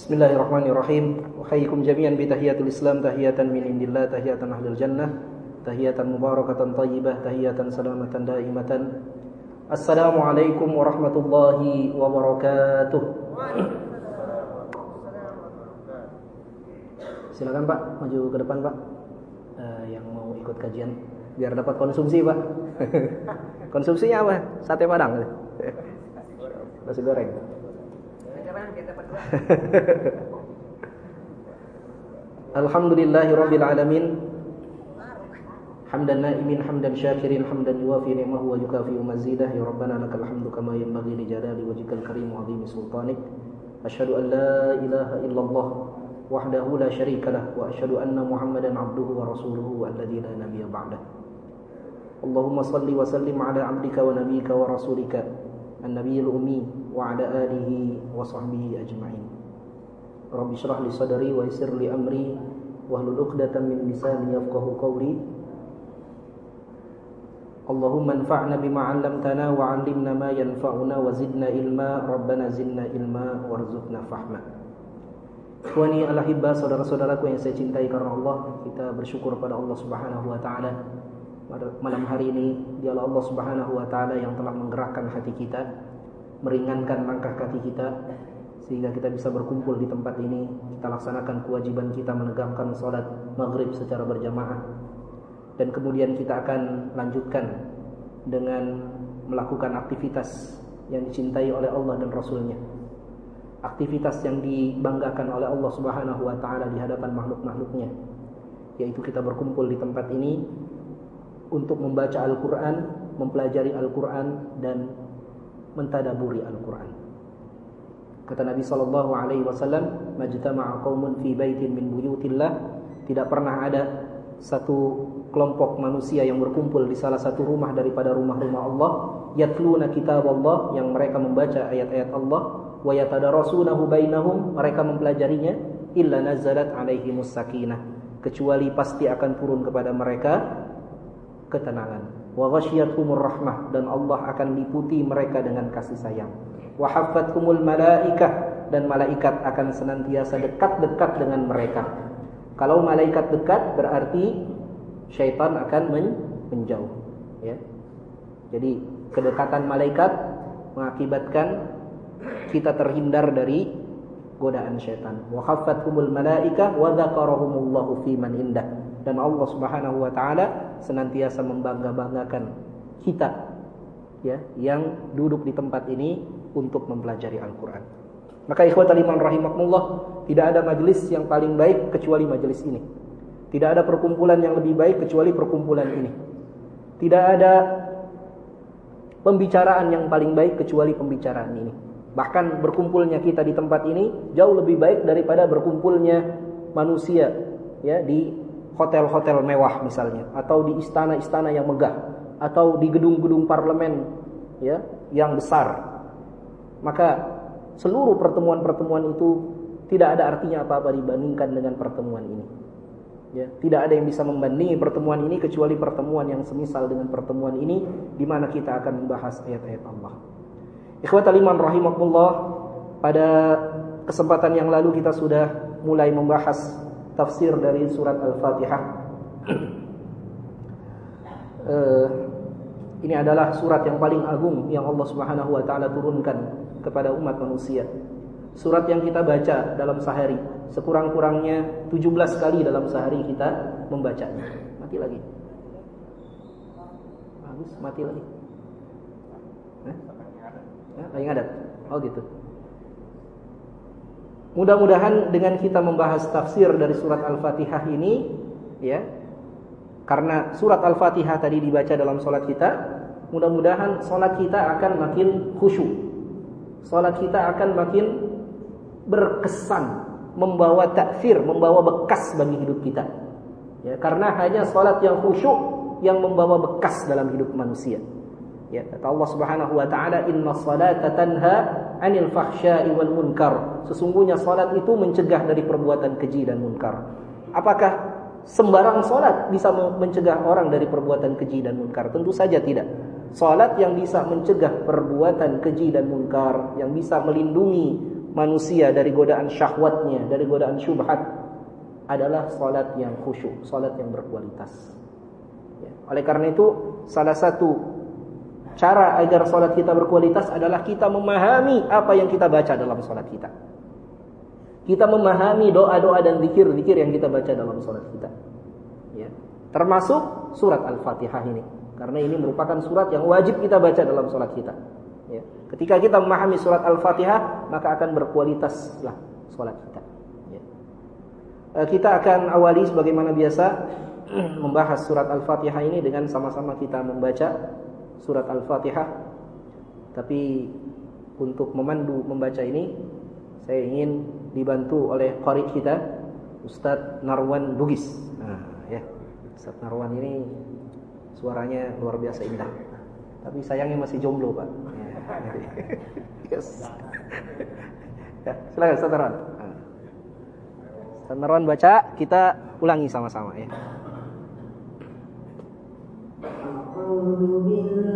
Bismillahirrahmanirrahim. Uhayyikum jami'an bi tahiyatul Islam tahiyatan min indillah tahiyatan ahlul jannah tahiyatan mubarakatan thayyibah tahiyatan salamatan daimatan. Assalamualaikum warahmatullahi wabarakatuh. Silakan Pak, maju ke depan Pak. Uh, yang mau ikut kajian biar dapat konsumsi Pak. Konsumsinya apa? Sate Padang. Nasi goreng. Alhamdulillahi rabbil alamin Hamdan na'imin hamdan syakirin hamdan yuwafi ni'mahu wa yukafi mazidah ya rabbana lakal hamdu kama yanbaghi li jalali wajhikal karim wa 'azimi sultanik asyhadu an la ilaha illallah wahdahu la syarika lah wa asyhadu anna muhammadan 'abduhu wa rasuluhu alladzi la nabiyya ba'dah Allahumma salli wa sallim ala 'abdika wa nabiyyika wa rasulika النبي الأمي وعلى آله وصحبه أجمعين رب اشرح لي صدري ويسر لي أمري واهلل عقدة من لساني يفقه قولي اللهم انفعنا بما علمتنا وعلمنا ما ينفعنا وزدنا علما ربنا زدنا علما وارزقنا فهما Ikhwani al-ahibba saudara-saudaraku yang saya cintai karena Allah Kita bersyukur pada Allah subhanahu wa ta'ala malam hari ini dialah Allah Subhanahu wa taala yang telah menggerakkan hati kita, meringankan langkah kaki kita sehingga kita bisa berkumpul di tempat ini, kita laksanakan kewajiban kita menegakkan salat maghrib secara berjamaah. Dan kemudian kita akan lanjutkan dengan melakukan aktivitas yang dicintai oleh Allah dan Rasulnya. Aktivitas yang dibanggakan oleh Allah Subhanahu wa taala di hadapan makhluk-makhluknya. Yaitu kita berkumpul di tempat ini untuk membaca Al-Quran, mempelajari Al-Quran dan mentadaburi Al-Quran. Kata Nabi Sallallahu Alaihi Wasallam, "Majtama'a qaumun fi baitin min buyutillah." Tidak pernah ada satu kelompok manusia yang berkumpul di salah satu rumah daripada rumah-rumah Allah, yatluna kitab Allah yang mereka membaca ayat-ayat Allah, wa yatadarasunahu bainahum, mereka mempelajarinya, illa nazalat alaihimus sakinah, kecuali pasti akan turun kepada mereka ketenangan. Wa rahmah dan Allah akan liputi mereka dengan kasih sayang. Wa haffathumul malaikah dan malaikat akan senantiasa dekat-dekat dengan mereka. Kalau malaikat dekat berarti syaitan akan menjauh, ya. Jadi kedekatan malaikat mengakibatkan kita terhindar dari godaan syaitan. Wa khaffathumul malaikah wa dzakarahumullahu fi man indah. Dan Allah Subhanahu wa taala senantiasa membangga-banggakan kita ya yang duduk di tempat ini untuk mempelajari Al-Qur'an. Maka ikhwatal iman rahimakumullah, tidak ada majelis yang paling baik kecuali majelis ini. Tidak ada perkumpulan yang lebih baik kecuali perkumpulan ini. Tidak ada pembicaraan yang paling baik kecuali pembicaraan ini. Bahkan berkumpulnya kita di tempat ini jauh lebih baik daripada berkumpulnya manusia ya di hotel-hotel mewah misalnya atau di istana-istana yang megah atau di gedung-gedung parlemen ya yang besar. Maka seluruh pertemuan-pertemuan itu tidak ada artinya apa-apa dibandingkan dengan pertemuan ini. Ya tidak ada yang bisa membandingi pertemuan ini kecuali pertemuan yang semisal dengan pertemuan ini di mana kita akan membahas ayat-ayat Allah. Ikhwatal iman rahimakumullah pada kesempatan yang lalu kita sudah mulai membahas tafsir dari surat Al-Fatihah. uh, ini adalah surat yang paling agung yang Allah Subhanahu wa taala turunkan kepada umat manusia. Surat yang kita baca dalam sehari, sekurang-kurangnya 17 kali dalam sehari kita membacanya. Mati lagi. Bagus, mati lagi. Ya, lagi ngadat. Oh gitu. Mudah-mudahan dengan kita membahas tafsir dari surat Al-Fatihah ini ya. Karena surat Al-Fatihah tadi dibaca dalam salat kita, mudah-mudahan salat kita akan makin khusyuk. Salat kita akan makin berkesan, membawa takfir, membawa bekas bagi hidup kita. Ya, karena hanya salat yang khusyuk yang membawa bekas dalam hidup manusia. Ya, kata Allah Subhanahu wa taala, "Inna salata tanha 'anil fahsya'i wal munkar." Sesungguhnya salat itu mencegah dari perbuatan keji dan munkar. Apakah sembarang salat bisa mencegah orang dari perbuatan keji dan munkar? Tentu saja tidak. Salat yang bisa mencegah perbuatan keji dan munkar, yang bisa melindungi manusia dari godaan syahwatnya, dari godaan syubhat adalah salat yang khusyuk, salat yang berkualitas. Ya. Oleh karena itu, salah satu cara agar salat kita berkualitas adalah kita memahami apa yang kita baca dalam salat kita. Kita memahami doa-doa dan zikir-zikir yang kita baca dalam salat kita. Ya. Termasuk surat Al-Fatihah ini. Karena ini merupakan surat yang wajib kita baca dalam salat kita. Ya. Ketika kita memahami surat Al-Fatihah, maka akan berkualitaslah salat kita. Ya. Eh, kita akan awali sebagaimana biasa membahas surat Al-Fatihah ini dengan sama-sama kita membaca surat Al-Fatihah. Tapi untuk memandu membaca ini, saya ingin dibantu oleh qari kita, Ustadz Narwan Bugis. Nah, ya. Ustadz Narwan ini suaranya luar biasa indah. Tapi sayangnya masih jomblo, Pak. yes. ya, silakan Ustaz Narwan. Ustaz Narwan baca, kita ulangi sama-sama ya.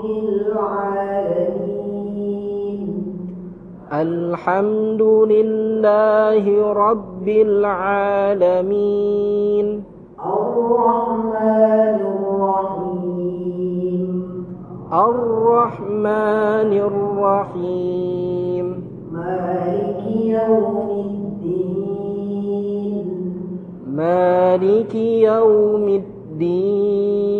رب العالمين. الحمد لله رب العالمين. الرحمن الرحيم. الرحمن الرحيم. مالك يوم الدين. مالك يوم الدين.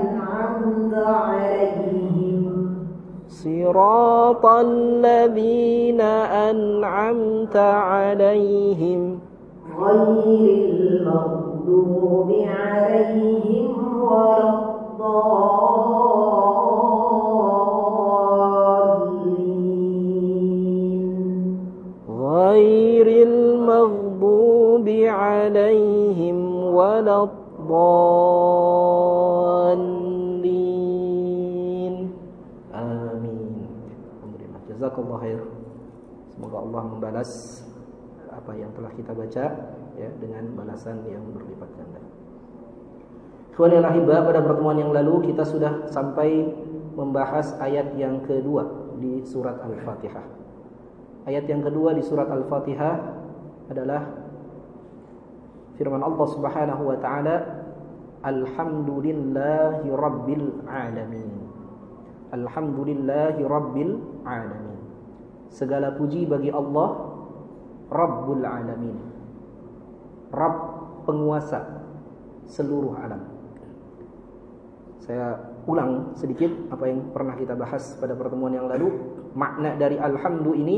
عليهم. صراط الذين أنعمت عليهم. غير المغضوب عليهم ولا الضالين. غير المغضوب عليهم ولا الضالين. Membalas apa yang telah kita baca ya dengan balasan yang berlipat ganda. Ikhwani al-ahibba, pada pertemuan yang lalu kita sudah sampai membahas ayat yang kedua di surat Al-Fatihah. Ayat yang kedua di surat Al-Fatihah adalah firman Allah Subhanahu wa taala, "Alhamdulillahi rabbil alamin." Alhamdulillahi rabbil alamin. Segala puji bagi Allah Rabbul alamin. Rabb penguasa seluruh alam. Saya ulang sedikit apa yang pernah kita bahas pada pertemuan yang lalu. Makna dari alhamdu ini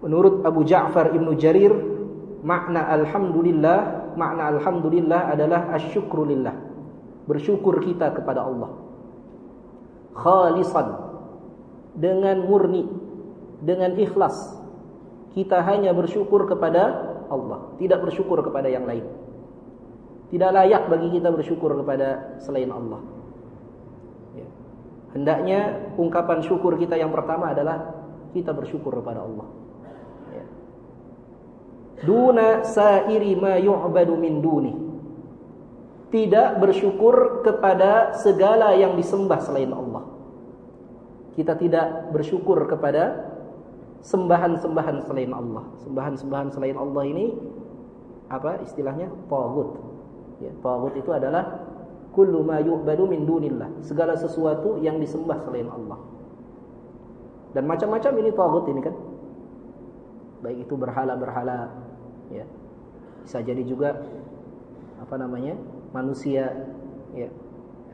menurut Abu Ja'far Ibnu Jarir, makna alhamdulillah, makna alhamdulillah adalah asyukrulillah. Bersyukur kita kepada Allah. Khalisan dengan murni, dengan ikhlas. Kita hanya bersyukur kepada Allah, tidak bersyukur kepada yang lain. Tidak layak bagi kita bersyukur kepada selain Allah. Ya. Hendaknya ungkapan syukur kita yang pertama adalah kita bersyukur kepada Allah. Ya. Duna sairi ma yu'badu min duni. Tidak bersyukur kepada segala yang disembah selain Allah. Kita tidak bersyukur kepada sembahan-sembahan selain Allah. Sembahan-sembahan selain Allah ini apa istilahnya? Tagut. Ya, tagut itu adalah kullu ma yu'badu min dunillah, segala sesuatu yang disembah selain Allah. Dan macam-macam ini tagut ini kan. baik itu berhala-berhala ya bisa jadi juga apa namanya manusia ya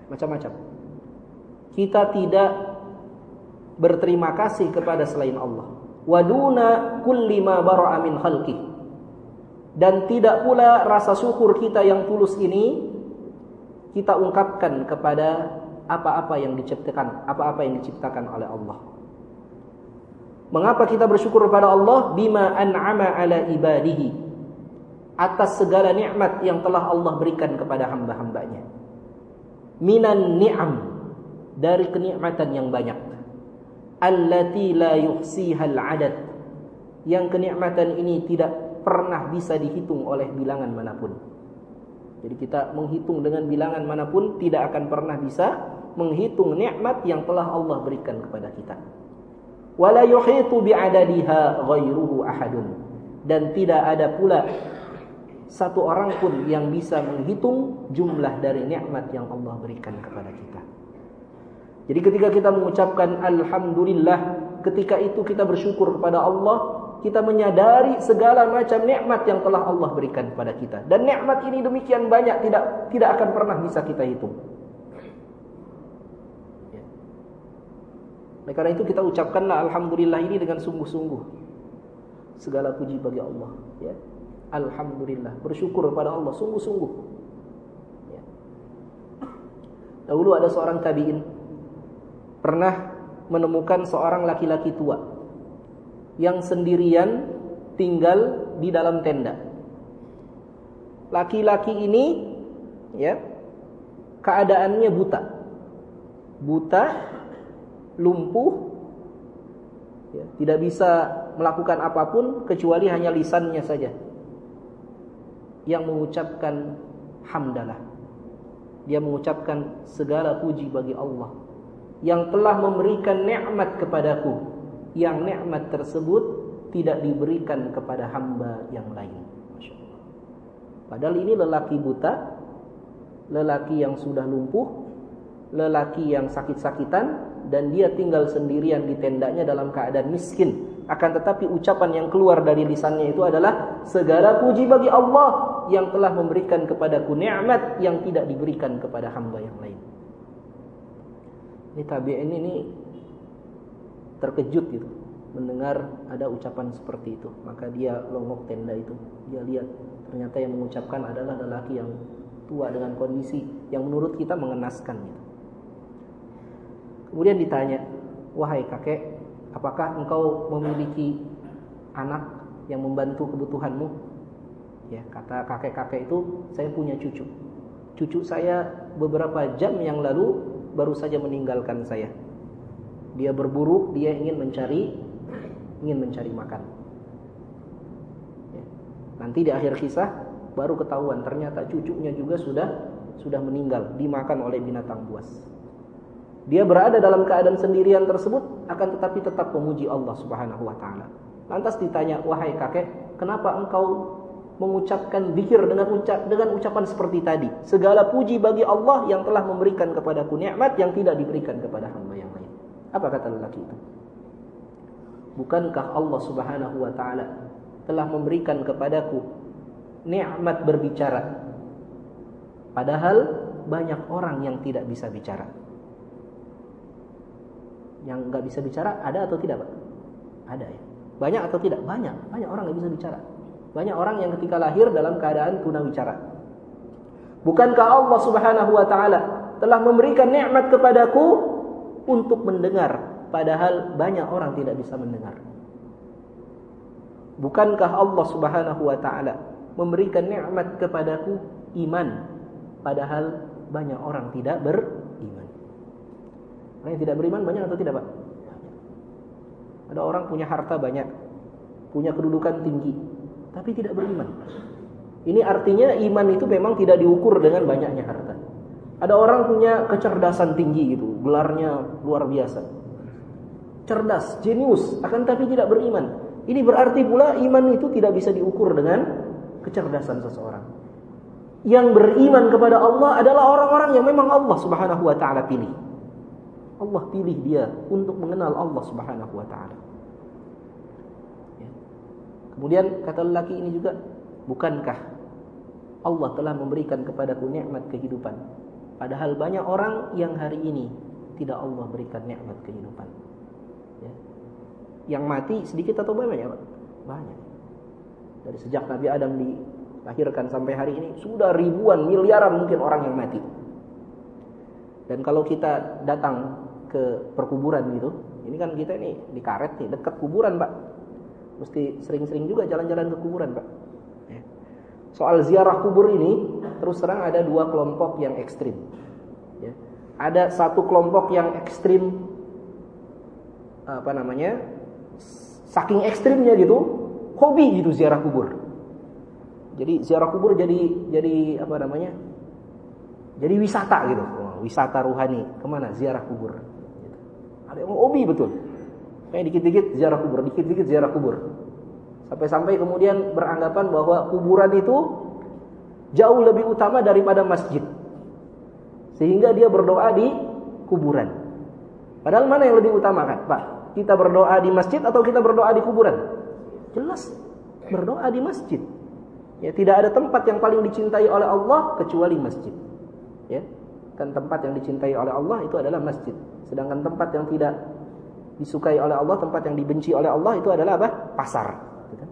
macam-macam kita tidak berterima kasih kepada selain Allah waduna kulli ma bara'a min khalqi. Dan tidak pula rasa syukur kita yang tulus ini kita ungkapkan kepada apa-apa yang diciptakan apa-apa yang diciptakan oleh Allah. Mengapa kita bersyukur kepada Allah? Bima an'ama ala ibadihi. Atas segala nikmat yang telah Allah berikan kepada hamba-hambanya. Minan ni'am. Dari kenikmatan yang banyak allati la yuhsihal adad yang kenikmatan ini tidak pernah bisa dihitung oleh bilangan mana pun. Jadi kita menghitung dengan bilangan mana pun tidak akan pernah bisa menghitung nikmat yang telah Allah berikan kepada kita. Wala yuhitu bi'adadiha ghairuhu ahadun. Dan tidak ada pula satu orang pun yang bisa menghitung jumlah dari nikmat yang Allah berikan kepada kita. Jadi ketika kita mengucapkan alhamdulillah, ketika itu kita bersyukur kepada Allah kita menyadari segala macam nikmat yang telah Allah berikan kepada kita. Dan nikmat ini demikian banyak tidak tidak akan pernah bisa kita hitung. Ya. Karena itu kita ucapkanlah alhamdulillah ini dengan sungguh-sungguh. Segala puji bagi Allah, ya. Alhamdulillah, bersyukur kepada Allah sungguh-sungguh. Ya. Dahulu ada seorang tabi'in pernah menemukan seorang laki-laki tua yang sendirian tinggal di dalam tenda. Laki-laki ini ya keadaannya buta. Buta, lumpuh ya, tidak bisa melakukan apa pun kecuali hanya lisannya saja yang mengucapkan hamdalah. Dia mengucapkan segala puji bagi Allah yang telah memberikan nikmat kepadaku yang nikmat tersebut tidak diberikan kepada hamba yang lain. Padahal ini lelaki buta, lelaki yang sudah lumpuh, lelaki yang sakit-sakitan dan dia tinggal sendirian di tendanya dalam keadaan miskin. Akan tetapi ucapan yang keluar dari lisannya itu adalah segala puji bagi Allah yang telah memberikan kepadaku nikmat yang tidak diberikan kepada hamba yang lain. Ini tabi'in ini terkejut gitu. Mendengar ada ucapan seperti itu. Maka dia longok tenda itu. Dia lihat ternyata yang mengucapkan adalah lelaki yang tua dengan kondisi yang menurut kita mengenaskan gitu. kemudian ditanya wahai kakek apakah engkau memiliki anak yang membantu kebutuhanmu? Ya kata kakek-kakek itu saya punya cucu. Cucu saya beberapa jam yang lalu baru saja meninggalkan saya dia berburu, dia ingin mencari ingin mencari makan. Ya. Nanti di akhir kisah baru ketahuan ternyata cucunya juga sudah sudah meninggal dimakan oleh binatang buas. Dia berada dalam keadaan sendirian tersebut akan tetapi tetap memuji Allah Subhanahu wa taala. Lantas ditanya, "Wahai kakek, kenapa engkau mengucapkan zikir dengan ucap dengan ucapan seperti tadi? Segala puji bagi Allah yang telah memberikan kepadaku nikmat yang tidak diberikan kepada hamba yang lain." Apa kata lelaki itu? Bukankah Allah Subhanahu wa taala telah memberikan kepadaku nikmat berbicara? Padahal banyak orang yang tidak bisa bicara. Yang nggak bisa bicara ada atau tidak, Pak? Ada ya. Banyak atau tidak? Banyak. Banyak orang nggak bisa bicara. Banyak orang yang ketika lahir dalam keadaan tunawicara. Bukankah Allah Subhanahu wa taala telah memberikan nikmat kepadaku untuk mendengar padahal banyak orang tidak bisa mendengar. Bukankah Allah Subhanahu wa taala memberikan nikmat kepadaku iman padahal banyak orang tidak beriman. Orang yang tidak beriman banyak atau tidak, Pak? Ada orang punya harta banyak, punya kedudukan tinggi, tapi tidak beriman. Ini artinya iman itu memang tidak diukur dengan banyaknya harta. Ada orang punya kecerdasan tinggi gitu, gelarnya luar biasa. Cerdas, jenius, akan tapi tidak beriman. Ini berarti pula iman itu tidak bisa diukur dengan kecerdasan seseorang. Yang beriman kepada Allah adalah orang-orang yang memang Allah Subhanahu wa taala pilih. Allah pilih dia untuk mengenal Allah Subhanahu wa taala. Ya. Kemudian kata lelaki ini juga, bukankah Allah telah memberikan kepadaku nikmat kehidupan? Padahal banyak orang yang hari ini tidak Allah berikan nikmat kehidupan. Ya. Yang mati sedikit atau banyak, Pak? Banyak. Dari sejak Nabi Adam dilahirkan sampai hari ini sudah ribuan miliaran mungkin orang yang mati. Dan kalau kita datang ke perkuburan gitu, ini kan kita ini di karet nih, dekat kuburan, Pak. Mesti sering-sering juga jalan-jalan ke kuburan, Pak. Ya. Soal ziarah kubur ini, terus terang ada dua kelompok yang ekstrim. Ya. Ada satu kelompok yang ekstrim, apa namanya, saking ekstrimnya gitu, hobi gitu ziarah kubur. Jadi ziarah kubur jadi jadi apa namanya, jadi wisata gitu wisata ruhani ke mana ziarah kubur gitu. ada yang hobi betul kayak dikit-dikit ziarah kubur dikit-dikit ziarah kubur. Sampai-sampai kemudian beranggapan bahwa kuburan itu jauh lebih utama daripada masjid. Sehingga dia berdoa di kuburan. Padahal mana yang lebih utama kan Pak kita berdoa di masjid atau kita berdoa di kuburan? Jelas berdoa di masjid. Ya tidak ada tempat yang paling dicintai oleh Allah kecuali masjid. Ya kan tempat yang dicintai oleh Allah itu adalah masjid. Sedangkan tempat yang tidak disukai oleh Allah, tempat yang dibenci oleh Allah itu adalah apa? Pasar. Gitu kan?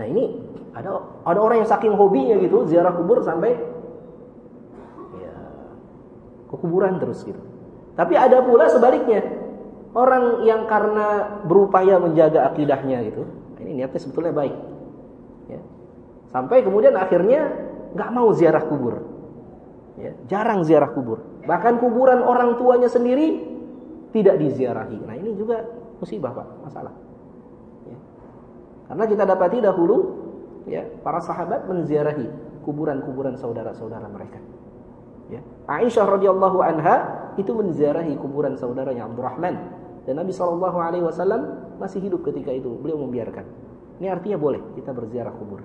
Nah ini ada ada orang yang saking hobinya gitu ziarah kubur sampai ya ke kuburan terus gitu. Tapi ada pula sebaliknya orang yang karena berupaya menjaga akidahnya gitu. Ini niatnya sebetulnya baik. Ya. Sampai kemudian akhirnya nggak mau ziarah kubur. Ya, jarang ziarah kubur. Bahkan kuburan orang tuanya sendiri tidak diziarahi. Nah ini juga musibah pak, masalah. Ya. Karena kita dapati dahulu ya para sahabat menziarahi kuburan-kuburan saudara-saudara mereka. Ya. Aisyah radhiyallahu anha itu menziarahi kuburan saudaranya Abdurrahman dan Nabi wasallam masih hidup ketika itu. Beliau membiarkan. Ini artinya boleh kita berziarah kubur.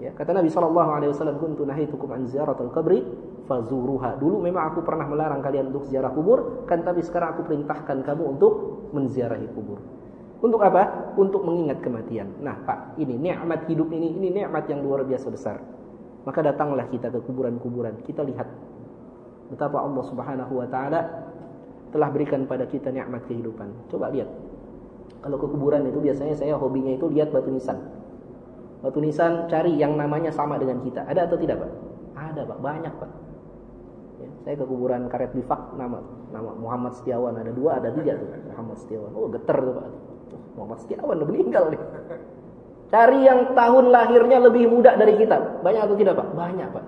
Ya, kata Nabi sallallahu alaihi wasallam, "Kuntu nahitukum an ziyaratil qabri fazuruha." Dulu memang aku pernah melarang kalian untuk ziarah kubur, kan tapi sekarang aku perintahkan kamu untuk menziarahi kubur. Untuk apa? Untuk mengingat kematian. Nah, Pak, ini nikmat hidup ini, ini nikmat yang luar biasa besar. Maka datanglah kita ke kuburan-kuburan. Kita lihat betapa Allah Subhanahu wa taala telah berikan pada kita nikmat kehidupan. Coba lihat. Kalau ke kuburan itu biasanya saya hobinya itu lihat batu nisan. Batu nisan cari yang namanya sama dengan kita. Ada atau tidak, Pak? Ada, Pak. Banyak, Pak. Ya, saya ke kuburan karet bifak nama nama Muhammad Setiawan. Ada dua ada tiga tuh. Muhammad Setiawan. Oh geter tuh pak. Muhammad Setiawan udah meninggal nih. Cari yang tahun lahirnya lebih muda dari kita. Banyak atau tidak pak? Banyak pak.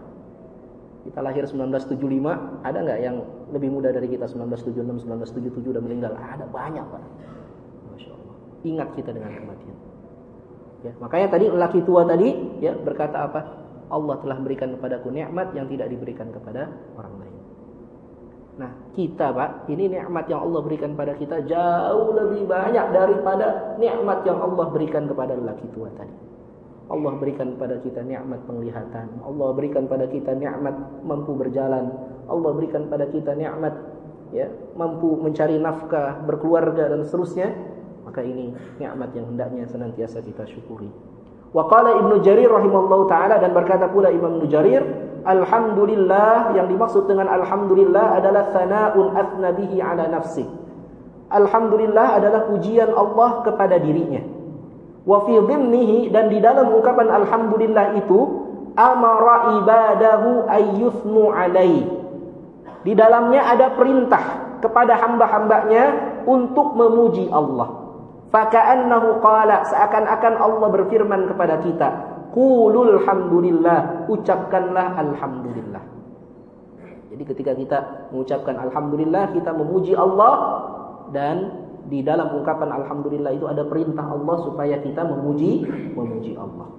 Kita lahir 1975 ada nggak yang lebih muda dari kita? 1976 1977 udah meninggal? Ada banyak pak. Masya Allah. Ingat kita dengan kematian Ya, makanya tadi laki tua tadi ya berkata apa? Allah telah berikan kepadaku nikmat yang tidak diberikan kepada orang lain. Nah, kita Pak, ini nikmat yang Allah berikan pada kita jauh lebih banyak daripada nikmat yang Allah berikan kepada laki tua tadi. Allah berikan pada kita nikmat penglihatan, Allah berikan pada kita nikmat mampu berjalan, Allah berikan pada kita nikmat ya, mampu mencari nafkah, berkeluarga dan seterusnya maka ini nikmat yang hendaknya senantiasa kita syukuri. Wa qala Ibnu Jarir rahimallahu taala dan berkata pula Imam Ibnu Jarir, alhamdulillah yang dimaksud dengan alhamdulillah adalah sana'un athna bihi ala nafsi. Alhamdulillah adalah pujian Allah kepada dirinya. Wa fi dhimnihi dan di dalam ungkapan alhamdulillah itu amara ibadahu ayyuthnu alaihi. Di dalamnya ada perintah kepada hamba-hambanya untuk memuji Allah. Faka'annahu qala seakan-akan Allah berfirman kepada kita, "Qulul hamdulillah," ucapkanlah alhamdulillah. Jadi ketika kita mengucapkan alhamdulillah, kita memuji Allah dan di dalam ungkapan alhamdulillah itu ada perintah Allah supaya kita memuji memuji Allah.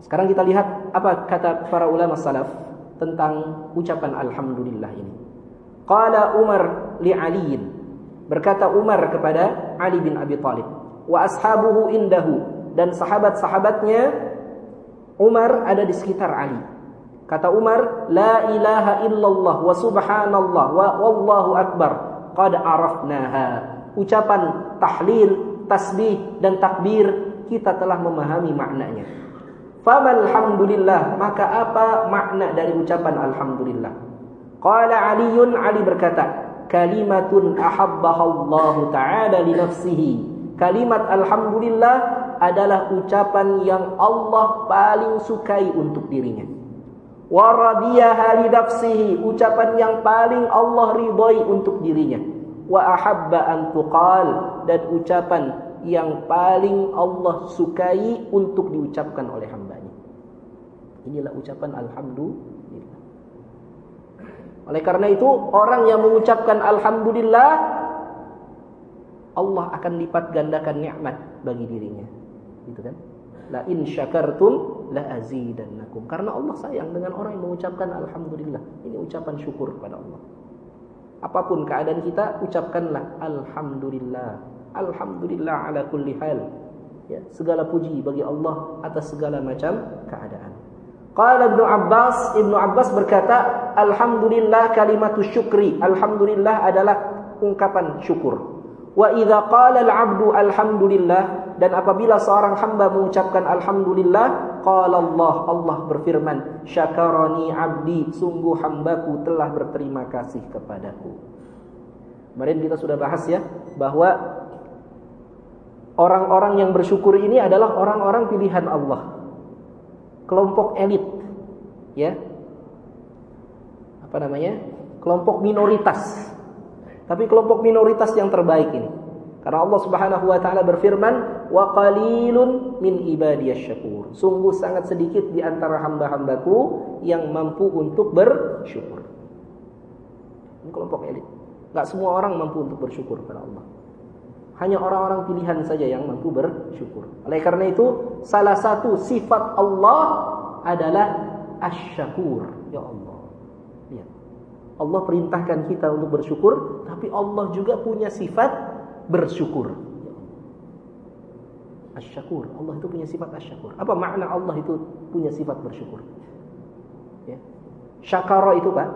Sekarang kita lihat apa kata para ulama salaf tentang ucapan alhamdulillah ini. Qala Umar li Aliin Berkata Umar kepada Ali bin Abi Thalib, wa ashabuhu indahu dan sahabat-sahabatnya Umar ada di sekitar Ali. Kata Umar, la ilaha illallah wa subhanallah wa wallahu akbar. Qad arafnaha. Ucapan tahlil, tasbih dan takbir kita telah memahami maknanya. Famalhamdulillah, maka apa makna dari ucapan alhamdulillah? Qala Aliun Ali berkata, kalimatun ahabbaha Allah taala li nafsihi. Kalimat alhamdulillah adalah ucapan yang Allah paling sukai untuk dirinya. Wa radiyaha li nafsihi, ucapan yang paling Allah ridhai untuk dirinya. Wa ahabba an tuqal dan ucapan yang paling Allah sukai untuk diucapkan oleh hambanya. Inilah ucapan Alhamdulillah. Oleh karena itu, orang yang mengucapkan Alhamdulillah, Allah akan lipat gandakan nikmat bagi dirinya. Gitu kan? La in syakartum la azidannakum. Karena Allah sayang dengan orang yang mengucapkan Alhamdulillah. Ini ucapan syukur kepada Allah. Apa pun keadaan kita, ucapkanlah Alhamdulillah. Alhamdulillah ala kulli hal. Ya, segala puji bagi Allah atas segala macam keadaan. Qala Ibnu Abbas, Ibnu Abbas berkata, Alhamdulillah kalimatu syukri. Alhamdulillah adalah ungkapan syukur. Wa idza qala al-'abdu alhamdulillah dan apabila seorang hamba mengucapkan alhamdulillah, qala Allah, Allah berfirman, syakarani 'abdi, sungguh hambaku telah berterima kasih kepadaku. Kemarin kita sudah bahas ya bahwa Orang-orang yang bersyukur ini adalah orang-orang pilihan Allah. Kelompok elit. Ya. Apa namanya? Kelompok minoritas. Tapi kelompok minoritas yang terbaik ini. Karena Allah Subhanahu wa taala berfirman, "Wa qalilun min ibadiyasyakur." Sungguh sangat sedikit di antara hamba-hambaku yang mampu untuk bersyukur. Ini kelompok elit. Gak semua orang mampu untuk bersyukur kepada Allah. Hanya orang-orang pilihan saja yang mampu bersyukur. Oleh karena itu, salah satu sifat Allah adalah asyakur. Ya Allah. Lihat. Allah perintahkan kita untuk bersyukur, tapi Allah juga punya sifat bersyukur. Asyakur. Allah itu punya sifat asyakur. Apa makna Allah itu punya sifat bersyukur? Ya. Syakara itu Pak.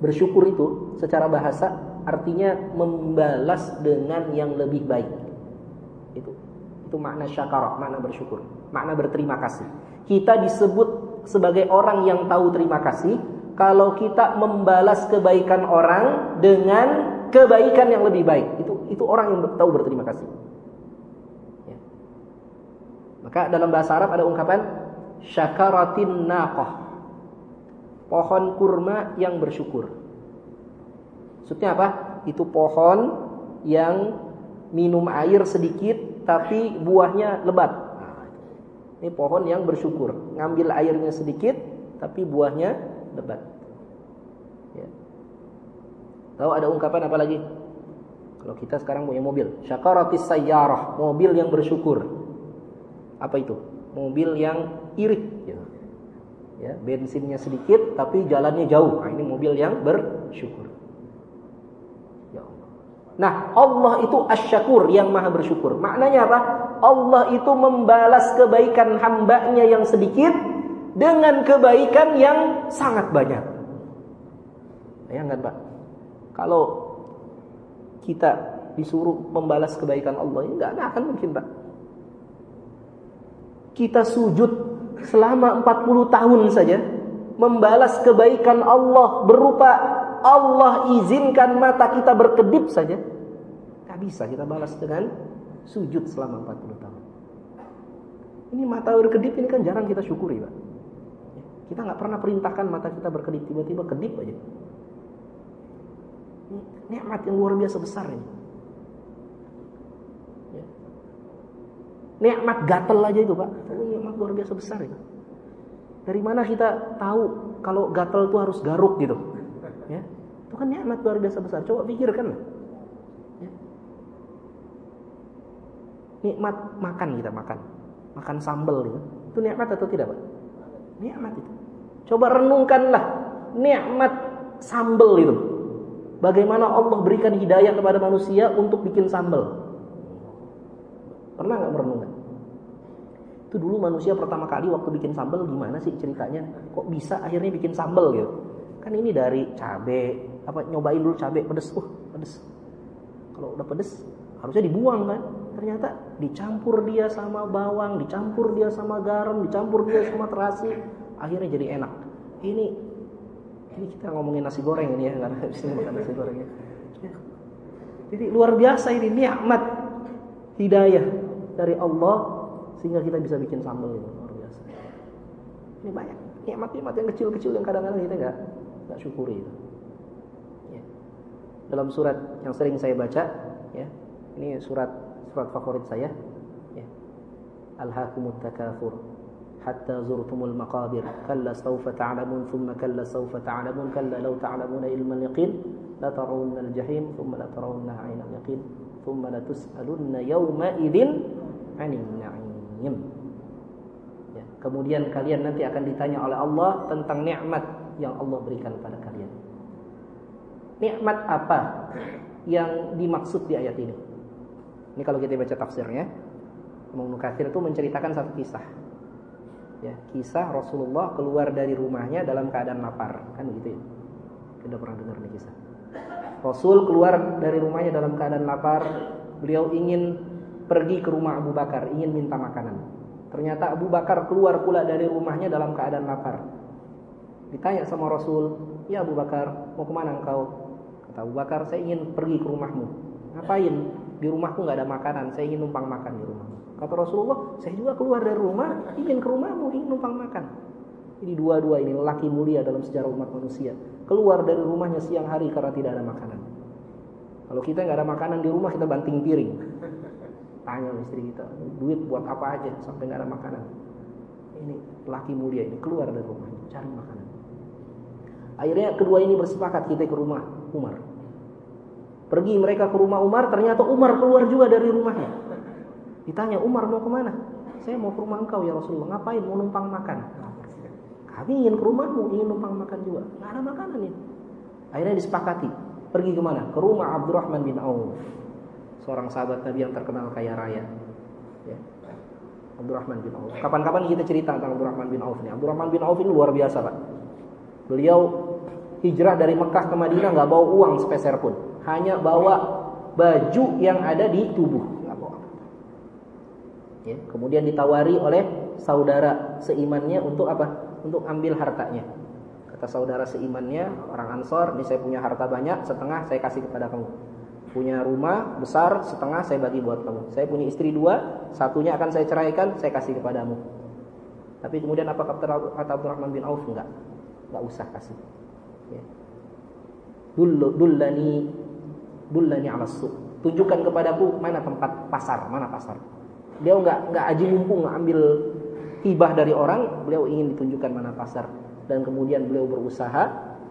Bersyukur itu secara bahasa artinya membalas dengan yang lebih baik. Itu itu makna syakara, makna bersyukur, makna berterima kasih. Kita disebut sebagai orang yang tahu terima kasih kalau kita membalas kebaikan orang dengan kebaikan yang lebih baik. Itu itu orang yang tahu berterima kasih. Ya. Maka dalam bahasa Arab ada ungkapan syakaratin naqah. Pohon kurma yang bersyukur. Maksudnya apa? Itu pohon yang minum air sedikit tapi buahnya lebat. Nah, ini pohon yang bersyukur, ngambil airnya sedikit tapi buahnya lebat. Ya. Tahu ada ungkapan apa lagi? Kalau kita sekarang punya mobil, syakaratis sayyarah, mobil yang bersyukur. Apa itu? Mobil yang irit. Ya. ya, bensinnya sedikit tapi jalannya jauh. Nah, ini mobil yang bersyukur. Nah, Allah itu asyakur yang maha bersyukur. Maknanya apa? Allah itu membalas kebaikan hambanya yang sedikit dengan kebaikan yang sangat banyak. Bayangkan Pak, kalau kita disuruh membalas kebaikan Allah, ini nggak akan mungkin Pak. Kita sujud selama 40 tahun saja, membalas kebaikan Allah berupa Allah izinkan mata kita berkedip saja, tak bisa kita balas dengan sujud selama 40 tahun. Ini mata berkedip ini kan jarang kita syukuri, Pak. Kita nggak pernah perintahkan mata kita berkedip, tiba-tiba kedip aja. Ini nikmat yang luar biasa besar ini. Ya. Nikmat gatel aja itu, Pak. Ini nikmat luar biasa besar itu. Dari mana kita tahu kalau gatel itu harus garuk gitu? Ya. Itu kan nikmat luar biasa besar. Coba pikirkan. Ya. Nikmat makan kita makan. Makan sambal gitu. Itu nikmat atau tidak, Pak? Nikmat itu. Coba renungkanlah nikmat sambal itu. Bagaimana Allah berikan hidayah kepada manusia untuk bikin sambal. Pernah nggak merenungkan? Itu dulu manusia pertama kali waktu bikin sambal gimana sih ceritanya? Kok bisa akhirnya bikin sambal gitu? Kan ini dari cabe, apa nyobain dulu cabe pedes, uh pedes. Kalau udah pedes Harusnya dibuang kan? Ternyata dicampur dia sama bawang, dicampur dia sama garam, dicampur dia sama terasi, akhirnya jadi enak. Ini ini kita ngomongin nasi goreng ini ya, karena bisa makan nasi goreng ya. Jadi luar biasa ini nikmat hidayah dari Allah sehingga kita bisa bikin sambal ini luar biasa. Ini banyak nikmat-nikmat yang kecil-kecil yang kadang-kadang kita nggak nggak syukuri itu. Dalam surat yang sering saya baca, ya. Ini surat surat favorit saya, ya. Alhaakumut takatsur hatta zurtumul maqabir kalla sawfa ta'lamun thumma kalla sawfa ta'lamun kalla law ta'lamuna ilmal yaqin la tarawunna al-jahim thumma la tarawunna 'ainal yaqin thumma la tus'alunna yawma idzin 'anil na'im. Ya, kemudian kalian nanti akan ditanya oleh Allah tentang nikmat yang Allah berikan pada kalian nikmat apa yang dimaksud di ayat ini? Ini kalau kita baca tafsirnya Imam Nukathir itu menceritakan satu kisah. Ya kisah Rasulullah keluar dari rumahnya dalam keadaan lapar. Kan gitu ya? Kita pernah dengar nih kisah. Rasul keluar dari rumahnya dalam keadaan lapar. Beliau ingin pergi ke rumah Abu Bakar ingin minta makanan. Ternyata Abu Bakar keluar pula dari rumahnya dalam keadaan lapar. Ditanya sama Rasul ya Abu Bakar mau ke mana engkau kata Abu Bakar saya ingin pergi ke rumahmu ngapain di rumahku nggak ada makanan saya ingin numpang makan di rumahmu Kata Rasulullah, saya juga keluar dari rumah, ingin ke rumahmu, ingin numpang makan. Ini dua-dua ini laki mulia dalam sejarah umat manusia. Keluar dari rumahnya siang hari karena tidak ada makanan. Kalau kita nggak ada makanan di rumah, kita banting piring. Tanya istri kita, duit buat apa aja sampai nggak ada makanan. Ini laki mulia ini keluar dari rumahnya, cari makanan. Akhirnya kedua ini bersepakat kita ke rumah Umar. Pergi mereka ke rumah Umar, ternyata Umar keluar juga dari rumahnya. Ditanya Umar mau ke mana? Saya mau ke rumah engkau ya Rasulullah. Ngapain? Mau numpang makan. Kami ingin ke rumahmu, ingin numpang makan juga. Nggak ada makanan ini. Akhirnya disepakati. Pergi ke mana? Ke rumah Abdurrahman bin Auf. Seorang sahabat Nabi yang terkenal kaya raya. Ya. Abdurrahman bin Auf. Kapan-kapan kita cerita tentang Abdurrahman bin Auf ini. Abdurrahman bin Auf ini luar biasa Pak. Beliau hijrah dari Mekah ke Madinah nggak bawa uang sepeser pun. Hanya bawa baju yang ada di tubuh ya, kemudian ditawari oleh saudara seimannya untuk apa? Untuk ambil hartanya. Kata saudara seimannya, orang Ansor, ini saya punya harta banyak, setengah saya kasih kepada kamu. Punya rumah besar, setengah saya bagi buat kamu. Saya punya istri dua, satunya akan saya ceraikan, saya kasih kepadamu. Tapi kemudian apa kata, Abdurrahman bin Auf? Enggak, enggak usah kasih. Dullani, dullani ala Tunjukkan kepadaku mana tempat pasar, mana pasar. Beliau nggak nggak aji mumpung ambil hibah dari orang, beliau ingin ditunjukkan mana pasar dan kemudian beliau berusaha,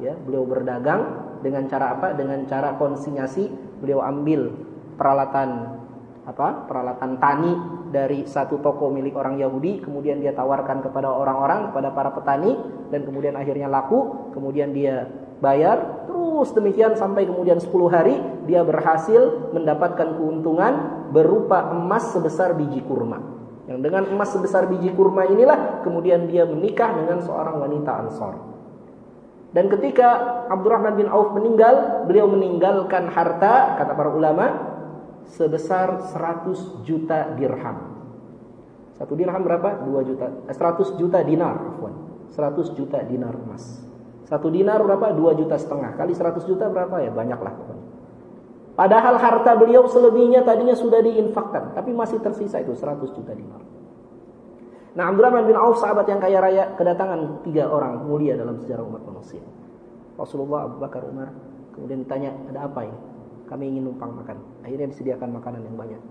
ya, beliau berdagang dengan cara apa? Dengan cara konsinyasi, beliau ambil peralatan apa? Peralatan tani dari satu toko milik orang Yahudi, kemudian dia tawarkan kepada orang-orang, kepada para petani dan kemudian akhirnya laku, kemudian dia bayar terus demikian sampai kemudian 10 hari dia berhasil mendapatkan keuntungan berupa emas sebesar biji kurma. Yang dengan emas sebesar biji kurma inilah kemudian dia menikah dengan seorang wanita Ansor. Dan ketika Abdurrahman bin Auf meninggal, beliau meninggalkan harta kata para ulama sebesar 100 juta dirham. Satu dirham berapa? 2 juta. 100 eh, juta dinar, 100 juta dinar emas. Satu dinar berapa? Dua juta setengah. Kali seratus juta berapa ya? Banyak lah pokoknya. Padahal harta beliau selebihnya tadinya sudah diinfakkan. Tapi masih tersisa itu seratus juta dinar. Nah Abdurrahman bin Auf sahabat yang kaya raya kedatangan tiga orang mulia dalam sejarah umat manusia. Rasulullah, Abu Bakar, Umar. Kemudian ditanya, ada apa ini? Kami ingin numpang makan. Akhirnya disediakan makanan yang banyak.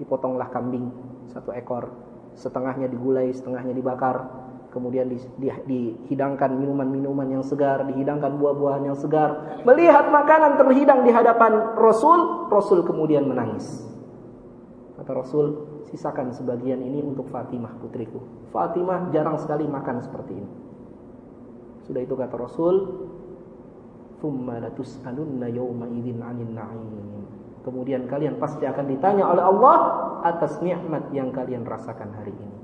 Dipotonglah kambing satu ekor. Setengahnya digulai, setengahnya dibakar kemudian di, di, dihidangkan minuman-minuman yang segar, dihidangkan buah-buahan yang segar. Melihat makanan terhidang di hadapan Rasul, Rasul kemudian menangis. Kata Rasul, sisakan sebagian ini untuk Fatimah putriku. Fatimah jarang sekali makan seperti ini. Sudah itu kata Rasul, "Tsumma latus'alunna yawma idzin 'anil na'im." Kemudian kalian pasti akan ditanya oleh Allah atas nikmat yang kalian rasakan hari ini.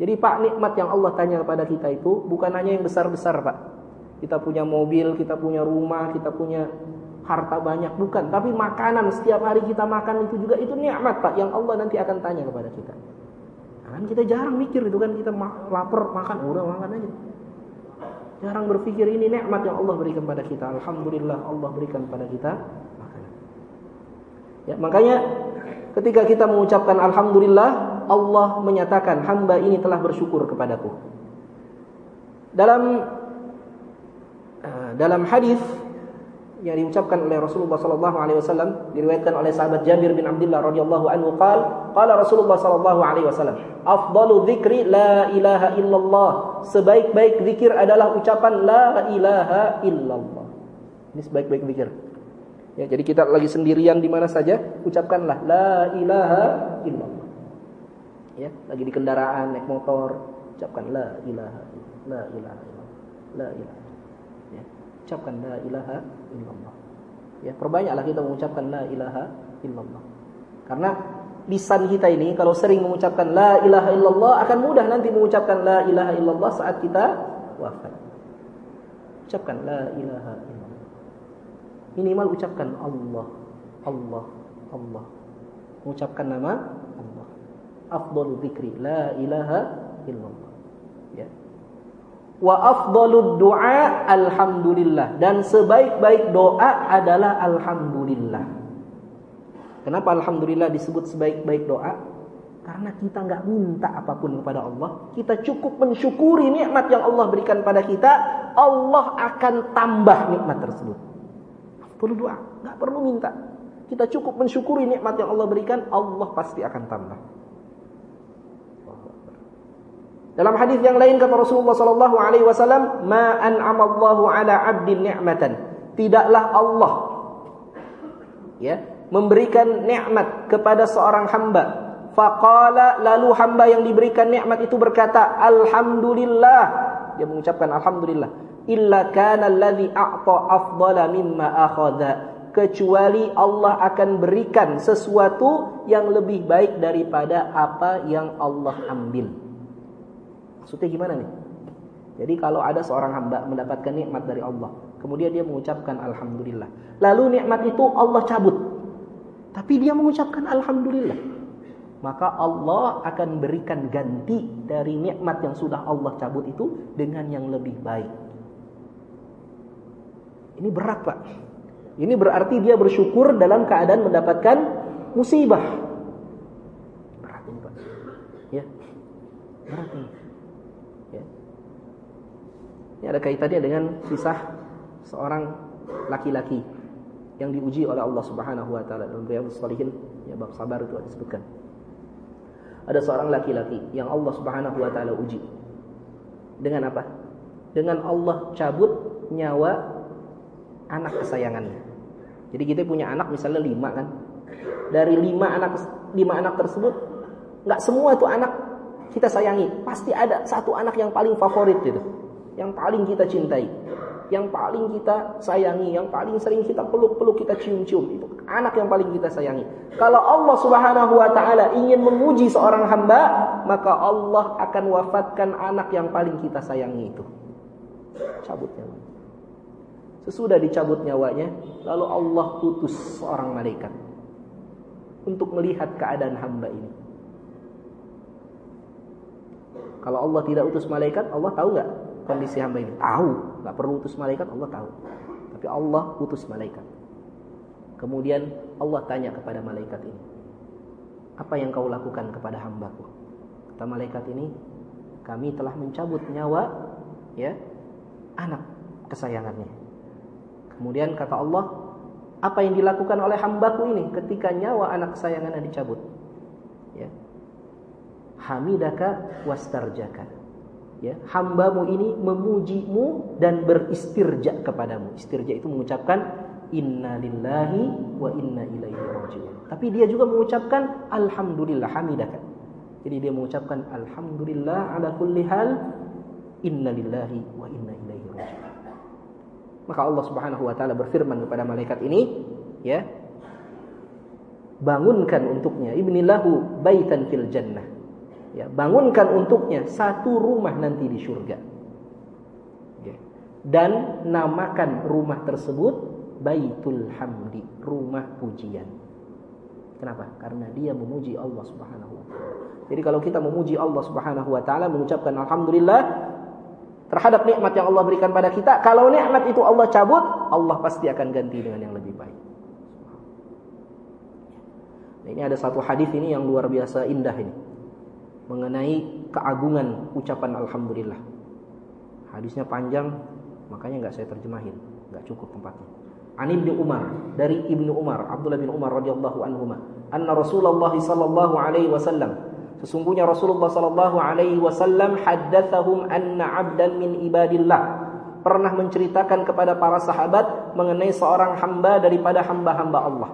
Jadi Pak nikmat yang Allah tanya kepada kita itu bukan hanya yang besar-besar Pak. Kita punya mobil, kita punya rumah, kita punya harta banyak bukan, tapi makanan setiap hari kita makan itu juga itu nikmat Pak yang Allah nanti akan tanya kepada kita. Kan kita jarang mikir itu kan kita lapar makan udah makan aja. Jarang berpikir ini nikmat yang Allah berikan pada kita. Alhamdulillah Allah berikan pada kita makanan. Ya, makanya ketika kita mengucapkan alhamdulillah, Allah menyatakan hamba ini telah bersyukur kepadaku. Dalam uh, dalam hadis yang diucapkan oleh Rasulullah sallallahu alaihi wasallam diriwayatkan oleh sahabat Jabir bin Abdullah radhiyallahu anhu qala qala Rasulullah sallallahu alaihi wasallam afdalu dzikri la ilaha illallah sebaik-baik zikir adalah ucapan la ilaha illallah ini sebaik-baik zikir ya jadi kita lagi sendirian di mana saja ucapkanlah la ilaha illallah ya lagi di kendaraan naik motor ucapkan la ilaha la ilaha illallah la ilaha ucapkan la ilaha illallah. Ya, perbanyaklah kita mengucapkan la ilaha illallah. Karena lisan kita ini kalau sering mengucapkan la ilaha illallah akan mudah nanti mengucapkan la ilaha illallah saat kita wafat. Ucapkan la ilaha illallah. Minimal ucapkan Allah, Allah, Allah. Mengucapkan nama Allah. Afdalu dzikri la ilaha illallah. Ya wa afdalud du'a alhamdulillah dan sebaik-baik doa adalah alhamdulillah. Kenapa alhamdulillah disebut sebaik-baik doa? Karena kita nggak minta apa pun kepada Allah, kita cukup mensyukuri nikmat yang Allah berikan pada kita, Allah akan tambah nikmat tersebut. Perlu doa, nggak perlu minta. Kita cukup mensyukuri nikmat yang Allah berikan, Allah pasti akan tambah. Dalam hadis yang lain kata Rasulullah sallallahu alaihi wasallam, "Ma an'amallahu ala 'abdin ni'matan." Tidaklah Allah ya, memberikan nikmat kepada seorang hamba. Faqala lalu hamba yang diberikan nikmat itu berkata, "Alhamdulillah." Dia mengucapkan alhamdulillah. Illa kana alladhi a'ta afdala mimma akhadha. Kecuali Allah akan berikan sesuatu yang lebih baik daripada apa yang Allah ambil. Maksudnya gimana nih? Jadi kalau ada seorang hamba mendapatkan nikmat dari Allah, kemudian dia mengucapkan alhamdulillah. Lalu nikmat itu Allah cabut. Tapi dia mengucapkan alhamdulillah. Maka Allah akan berikan ganti dari nikmat yang sudah Allah cabut itu dengan yang lebih baik. Ini berat, Pak. Ini berarti dia bersyukur dalam keadaan mendapatkan musibah. Berat ini, Pak. Ya. Berat ini. Ini ada kaitannya dengan kisah seorang laki-laki yang diuji oleh Allah Subhanahu wa taala dalam Riyadhus Shalihin ya bab sabar itu disebutkan. Ada seorang laki-laki yang Allah Subhanahu wa taala uji. Dengan apa? Dengan Allah cabut nyawa anak kesayangannya. Jadi kita punya anak misalnya lima kan. Dari lima anak lima anak tersebut nggak semua itu anak kita sayangi. Pasti ada satu anak yang paling favorit gitu yang paling kita cintai, yang paling kita sayangi, yang paling sering kita peluk-peluk, kita cium-cium. Itu anak yang paling kita sayangi. Kalau Allah Subhanahu wa taala ingin menguji seorang hamba, maka Allah akan wafatkan anak yang paling kita sayangi itu. Cabut nyawa. Sesudah dicabut nyawanya, lalu Allah utus seorang malaikat untuk melihat keadaan hamba ini. Kalau Allah tidak utus malaikat, Allah tahu nggak kondisi hamba ini? Tahu, nggak perlu utus malaikat, Allah tahu. Tapi Allah utus malaikat. Kemudian Allah tanya kepada malaikat ini, apa yang kau lakukan kepada hambaku? Kata malaikat ini, kami telah mencabut nyawa ya anak kesayangannya. Kemudian kata Allah, apa yang dilakukan oleh hambaku ini ketika nyawa anak kesayangannya dicabut? Ya. Hamidaka wastarjaka ya hambamu ini memujimu dan beristirja kepadamu. Istirja itu mengucapkan inna lillahi wa inna ilaihi rajiun. Tapi dia juga mengucapkan alhamdulillah hamidakan jadi dia mengucapkan alhamdulillah ala kulli hal inna lillahi wa inna ilaihi rajiun. Maka Allah Subhanahu wa taala berfirman kepada malaikat ini ya bangunkan untuknya ibnillahu baitan fil jannah ya, bangunkan untuknya satu rumah nanti di surga. Dan namakan rumah tersebut Baitul Hamdi, rumah pujian. Kenapa? Karena dia memuji Allah Subhanahu wa taala. Jadi kalau kita memuji Allah Subhanahu wa taala mengucapkan alhamdulillah terhadap nikmat yang Allah berikan pada kita, kalau nikmat itu Allah cabut, Allah pasti akan ganti dengan yang lebih baik. Ini ada satu hadis ini yang luar biasa indah ini mengenai keagungan ucapan alhamdulillah. Hadisnya panjang, makanya nggak saya terjemahin, nggak cukup tempatnya. An Ibnu Umar dari Ibnu Umar Abdullah bin Umar radhiyallahu anhu anna Rasulullah sallallahu alaihi wasallam sesungguhnya Rasulullah sallallahu alaihi wasallam haddatsahum anna 'abdan min ibadillah pernah menceritakan kepada para sahabat mengenai seorang hamba daripada hamba-hamba Allah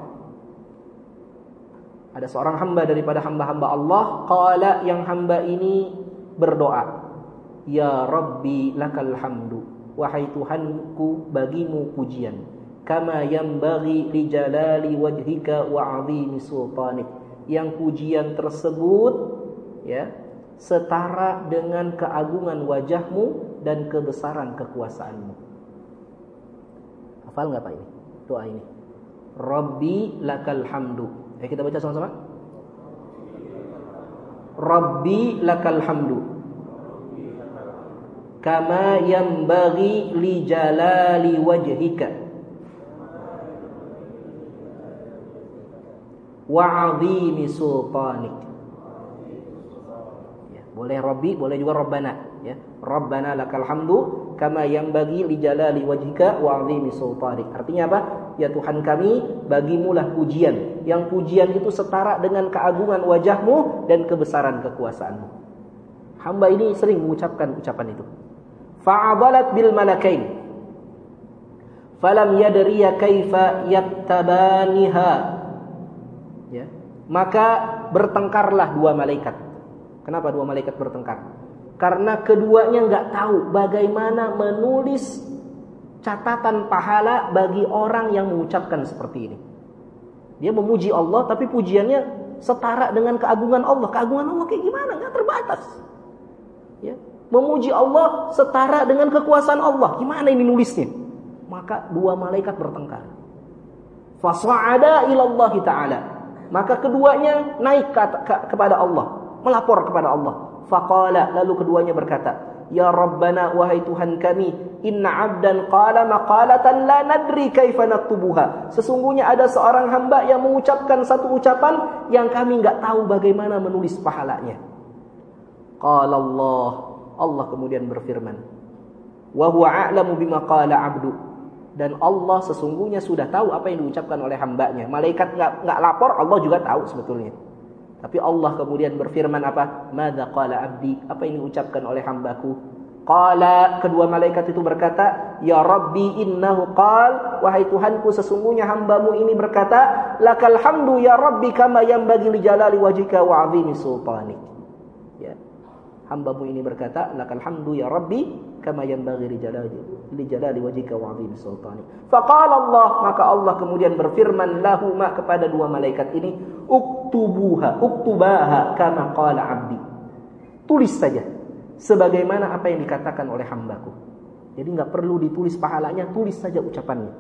ada seorang hamba daripada hamba-hamba Allah qala yang hamba ini berdoa ya rabbi lakal hamdu wahai tuhanku bagimu pujian. Kama yanbaghi li jalali wajhika wa 'azimi sultanik. Yang pujian tersebut ya setara dengan keagungan wajahmu dan kebesaran kekuasaanmu. Hafal enggak Pak ini? Doa ini. Rabbi lakal hamdu eh kita baca sama-sama Rabbi lakal hamdu kama yanbaghi li jalali wajhika wa'azimi sultanik. Ya, boleh Rabbi, boleh juga Rabbana. Ya. Rabbana lakal hamdu kama yang bagi li jalali wajhika wa'azimi sultanik. Artinya apa? Ya Tuhan kami, bagimulah pujian. Yang pujian itu setara dengan keagungan wajahmu dan kebesaran kekuasaanmu. Hamba ini sering mengucapkan ucapan itu. Fa'adalat bil malakain. Falam yadriya kaifa yaktabaniha ya, maka bertengkarlah dua malaikat. Kenapa dua malaikat bertengkar? Karena keduanya nggak tahu bagaimana menulis catatan pahala bagi orang yang mengucapkan seperti ini. Dia memuji Allah tapi pujiannya setara dengan keagungan Allah. Keagungan Allah kayak gimana? Nggak terbatas. Ya. Memuji Allah setara dengan kekuasaan Allah. Gimana ini nulisnya? Maka dua malaikat bertengkar. Fasa'ada ilallahi ta'ala maka keduanya naik ke, kepada Allah, melapor kepada Allah. Faqala lalu keduanya berkata, Ya Rabbana wahai Tuhan kami, inna 'abdan qala maqalatan la nadri kaifa naktubuha. Sesungguhnya ada seorang hamba yang mengucapkan satu ucapan yang kami enggak tahu bagaimana menulis pahalanya. Qala Allah, Allah kemudian berfirman, "Wa huwa a'lamu bima qala 'abdu." dan Allah sesungguhnya sudah tahu apa yang diucapkan oleh hambanya. Malaikat nggak nggak lapor, Allah juga tahu sebetulnya. Tapi Allah kemudian berfirman apa? Mada qala abdi? Apa yang diucapkan oleh hambaku? Qala kedua malaikat itu berkata, Ya Rabbi innahu qal, wahai Tuhanku sesungguhnya hambamu ini berkata, lakal hamdu ya Rabbi kama yang bagi li jalali wajhika wa 'azimi sultanik. Hambamu ini berkata, lakal hamdu ya Rabbi kama yanbaghi li jalali li jalali wajhika wa 'azimi sultani. Faqala Allah, maka Allah kemudian berfirman lahuma kepada dua malaikat ini, uktubuha, uktubaha kama qala 'abdi. Tulis saja sebagaimana apa yang dikatakan oleh hambaku. Jadi enggak perlu ditulis pahalanya, tulis saja ucapannya.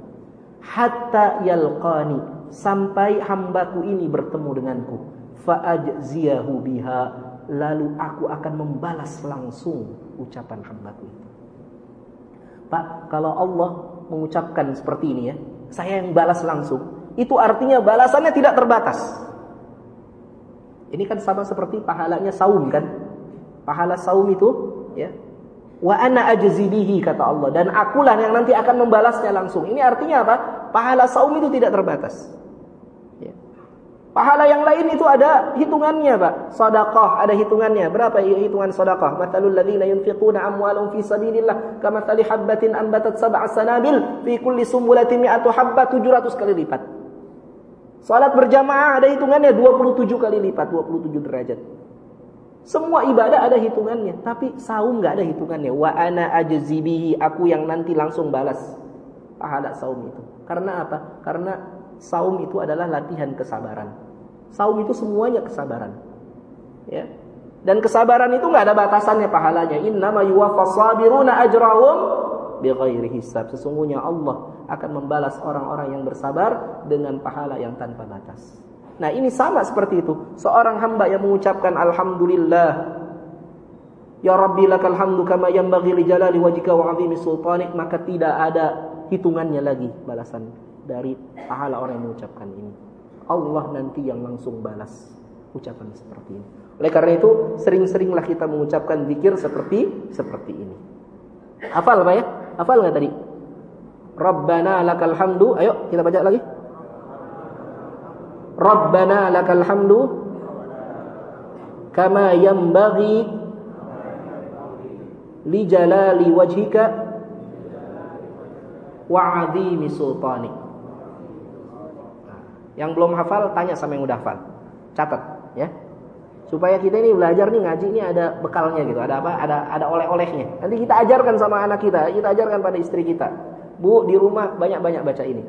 Hatta yalqani sampai hambaku ini bertemu denganku. Fa'ajziyahu biha lalu aku akan membalas langsung ucapan hambaku itu. Pak, kalau Allah mengucapkan seperti ini ya, saya yang balas langsung, itu artinya balasannya tidak terbatas. Ini kan sama seperti pahalanya saum kan? Pahala saum itu ya. Wa ana ajzibihi kata Allah dan akulah yang nanti akan membalasnya langsung. Ini artinya apa? Pahala saum itu tidak terbatas. Pahala yang lain itu ada hitungannya, Pak. Sedekah ada hitungannya. Berapa hitungan sedekah? Matalul ladzina yunfiquna amwalahum fi sabilillah kamathali habbatin anbatat sab'a sanabil fi kulli sumbulatin mi'atu habba 700 kali lipat. Salat berjamaah ada hitungannya 27 kali lipat, 27 derajat. Semua ibadah ada hitungannya, tapi saum enggak ada hitungannya. Wa ana ajzibihi, aku yang nanti langsung balas pahala saum itu. Karena apa? Karena saum itu adalah latihan kesabaran. Saum itu semuanya kesabaran. Ya. Dan kesabaran itu nggak ada batasannya pahalanya. Innama yuwaffas sabiruna ajrahum bighairi hisab. Sesungguhnya Allah akan membalas orang-orang yang bersabar dengan pahala yang tanpa batas. Nah, ini sama seperti itu. Seorang hamba yang mengucapkan alhamdulillah Ya Rabbi lakal hamdu kama yanbaghi li jalali wajhika wa 'azimi sultanik maka tidak ada hitungannya lagi balasan dari pahala orang yang mengucapkan ini. Allah nanti yang langsung balas ucapan seperti ini. Oleh karena itu, sering-seringlah kita mengucapkan zikir seperti seperti ini. Hafal Pak ya? Hafal enggak tadi? Rabbana lakal hamdu. Ayo kita baca lagi. Rabbana lakal hamdu kama yanbaghi li jalali wajhika wa 'azimi sultanik. Yang belum hafal tanya sama yang udah hafal. Catat ya. Supaya kita ini belajar nih ngaji ini ada bekalnya gitu, ada apa? Ada ada oleh-olehnya. Nanti kita ajarkan sama anak kita, kita ajarkan pada istri kita. Bu, di rumah banyak-banyak baca ini.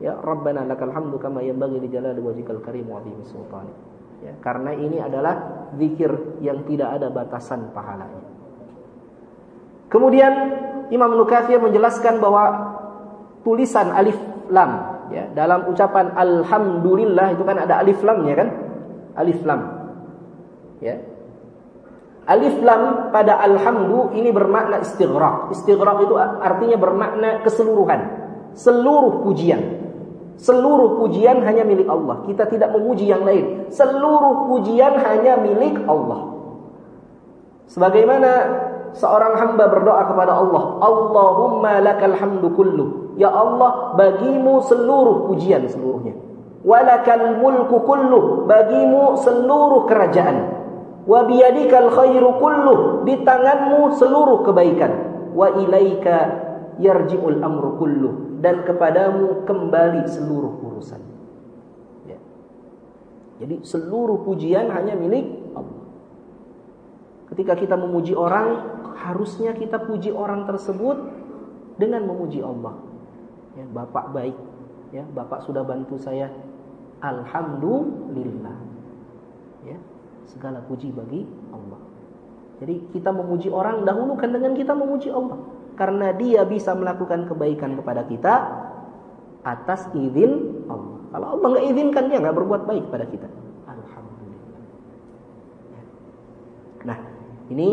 Ya, Rabbana lakal hamdu kama yanbaghi li jalali wajhikal karim wa 'azimi sultanik. Ya, karena ini adalah zikir yang tidak ada batasan pahalanya. Kemudian Imam Nukathir menjelaskan bahwa tulisan alif lam ya dalam ucapan alhamdulillah itu kan ada alif lamnya kan? Alif lam. Ya. Alif lam pada alhamdu ini bermakna istighraq. Istighraq itu artinya bermakna keseluruhan. Seluruh pujian. Seluruh pujian hanya milik Allah. Kita tidak memuji yang lain. Seluruh pujian hanya milik Allah. Sebagaimana seorang hamba berdoa kepada Allah, Allahumma lakal hamdu kullu. Ya Allah, bagimu seluruh pujian seluruhnya. Walakal mulku kullu, bagimu seluruh kerajaan. Wa biyadikal khairu kullu, di tanganmu seluruh kebaikan. Wa ilaika yarji'ul amru kullu, dan kepadamu kembali seluruh urusan. Ya. Jadi seluruh pujian hanya milik Allah. Ketika kita memuji orang, harusnya kita puji orang tersebut dengan memuji Allah. Ya, Bapak baik, ya, Bapak sudah bantu saya. Alhamdulillah. Ya, segala puji bagi Allah. Jadi kita memuji orang dahulukan dengan kita memuji Allah karena dia bisa melakukan kebaikan kepada kita atas izin Allah. Kalau Allah nggak izinkan dia nggak berbuat baik pada kita. Alhamdulillah. Ya. Nah, ini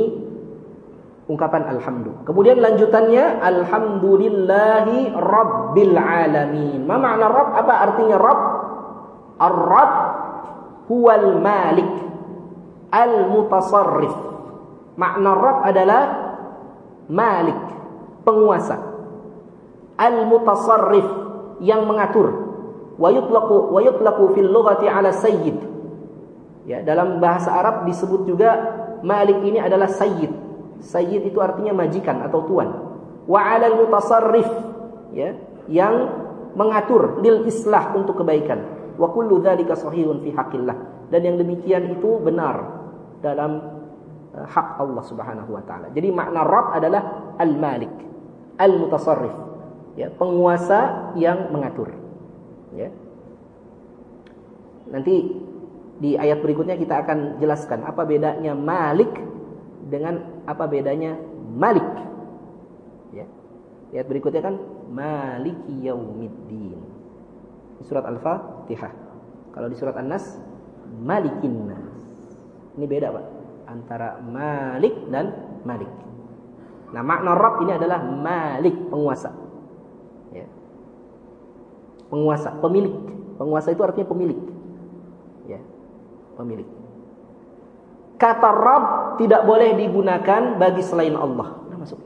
ungkapan alhamdulillah. Kemudian lanjutannya alhamdulillahi rabbil alamin. Ma makna rabb? Apa artinya rabb? Ar-rabb huwal malik al-mutasarrif. Makna rabb adalah malik, penguasa. Al-mutasarrif yang mengatur. Wa yutlaqu wa yutlaqu fil lughati ala sayyid. Ya, dalam bahasa Arab disebut juga malik ini adalah sayyid Sayyid itu artinya majikan atau tuan. Wa 'alal mutasarrif ya, yang mengatur lil islah untuk kebaikan. Wa kullu dzalika sahihun fi haqqillah. Dan yang demikian itu benar dalam uh, hak Allah Subhanahu wa taala. Jadi makna Rabb adalah al-Malik, al-mutasarrif. Ya, penguasa yang mengatur. Ya. Nanti di ayat berikutnya kita akan jelaskan apa bedanya Malik dengan apa bedanya Malik? Ya. Lihat berikutnya kan Maliki Yaumiddin. Di surat Al-Fatihah. Kalau di surat An-Nas Malikin Nas. Ini beda, Pak, antara Malik dan Malik. Nah, makna Rabb ini adalah Malik, penguasa. Ya. Penguasa, pemilik. Penguasa itu artinya pemilik. Ya. Pemilik. Kata Rabb tidak boleh digunakan bagi selain Allah. Masuk.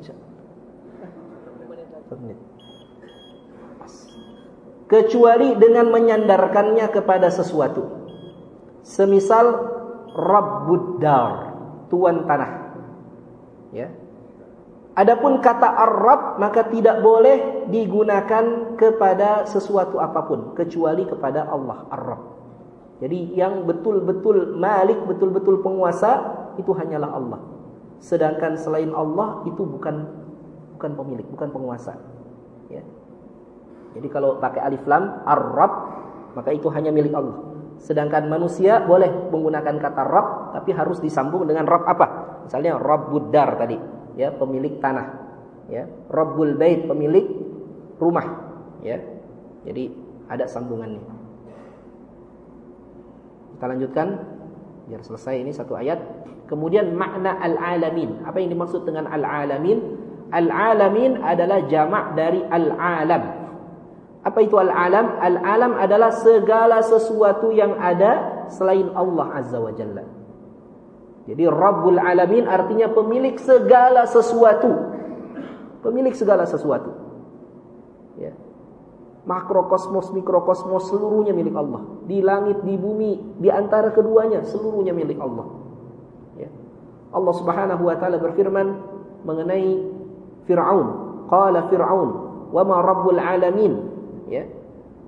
Kecuali dengan menyandarkannya kepada sesuatu. Semisal Rabbud Dar, tuan tanah. Ya. Adapun kata Arab maka tidak boleh digunakan kepada sesuatu apa pun kecuali kepada Allah Arab. Jadi yang betul-betul malik, betul-betul penguasa itu hanyalah Allah. Sedangkan selain Allah itu bukan bukan pemilik, bukan penguasa. Ya. Jadi kalau pakai alif lam ar-rabb maka itu hanya milik Allah. Sedangkan manusia boleh menggunakan kata Rabb tapi harus disambung dengan Rabb apa? Misalnya Rabbud dar tadi, ya, pemilik tanah. Ya, Rabbul bait pemilik rumah. ya. Jadi ada sambungannya. Kita lanjutkan biar selesai ini satu ayat. Kemudian makna al-alamin. Apa yang dimaksud dengan al-alamin? Al-alamin adalah jamak dari al-alam. Apa itu al-alam? Al-alam adalah segala sesuatu yang ada selain Allah Azza wa Jalla. Jadi Rabbul Alamin artinya pemilik segala sesuatu. Pemilik segala sesuatu. Ya. Makrokosmos, mikrokosmos seluruhnya milik Allah. Di langit, di bumi, di antara keduanya seluruhnya milik Allah. Ya. Allah Subhanahu wa taala berfirman mengenai Firaun. Qala Firaun, "Wa ma Rabbul Alamin?" Ya.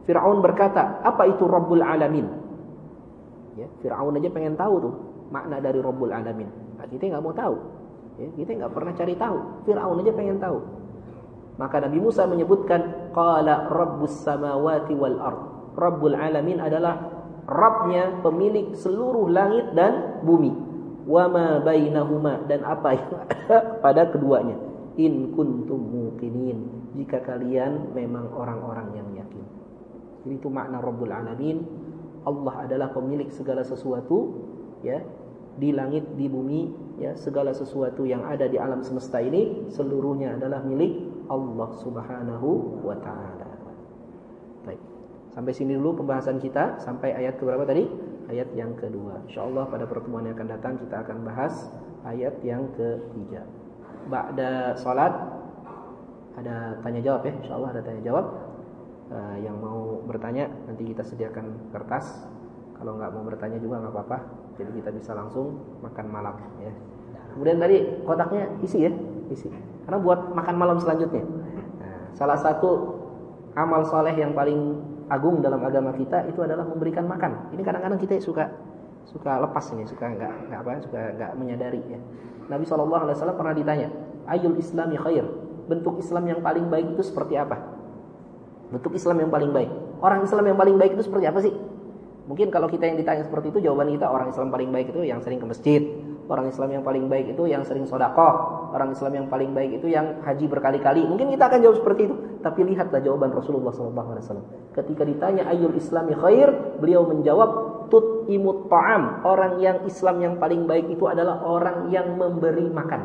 Firaun berkata, "Apa itu Rabbul Alamin?" Ya, Firaun aja pengen tahu tuh makna dari Rabbul Alamin. Nah, kita nggak mau tahu. Ya, kita nggak pernah cari tahu. Fir'aun aja pengen tahu. Maka Nabi Musa menyebutkan qala rabbus samawati wal ard. Rabbul Alamin adalah Rabbnya pemilik seluruh langit dan bumi. Wa ma bainahuma dan apa yang ada pada keduanya. In kuntum muqinin. Jika kalian memang orang-orang yang yakin. Jadi itu makna Rabbul Alamin. Allah adalah pemilik segala sesuatu ya di langit, di bumi, ya segala sesuatu yang ada di alam semesta ini seluruhnya adalah milik Allah Subhanahu wa taala. Baik. Sampai sini dulu pembahasan kita sampai ayat ke berapa tadi? Ayat yang kedua. Insyaallah pada pertemuan yang akan datang kita akan bahas ayat yang ketiga. Ba'da salat ada tanya jawab ya, insyaallah ada tanya jawab. Uh, yang mau bertanya nanti kita sediakan kertas. Kalau nggak mau bertanya juga nggak apa-apa jadi kita bisa langsung makan malam ya. Kemudian tadi kotaknya isi ya, isi. Karena buat makan malam selanjutnya. Nah, salah satu amal soleh yang paling agung dalam agama kita itu adalah memberikan makan. Ini kadang-kadang kita suka suka lepas ini, suka nggak nggak apa, suka nggak menyadari ya. Nabi saw pernah ditanya, ayul islami khair. Bentuk Islam yang paling baik itu seperti apa? Bentuk Islam yang paling baik. Orang Islam yang paling baik itu seperti apa sih? Mungkin kalau kita yang ditanya seperti itu jawaban kita orang Islam paling baik itu yang sering ke masjid. Orang Islam yang paling baik itu yang sering sodakoh. Orang Islam yang paling baik itu yang haji berkali-kali. Mungkin kita akan jawab seperti itu. Tapi lihatlah jawaban Rasulullah SAW. Ketika ditanya ayul islami khair, beliau menjawab tut imut ta'am. Orang yang Islam yang paling baik itu adalah orang yang memberi makan.